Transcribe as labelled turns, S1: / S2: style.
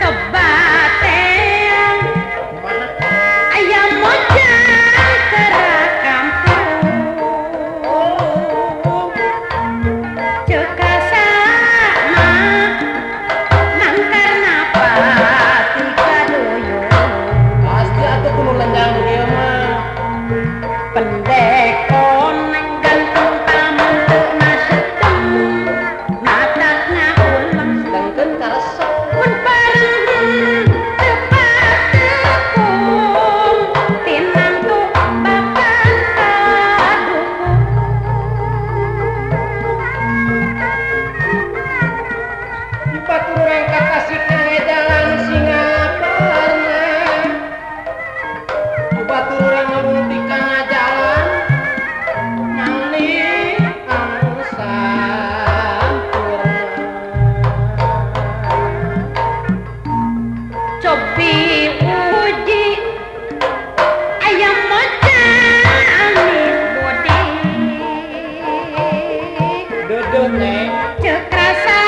S1: trầm Cukrasa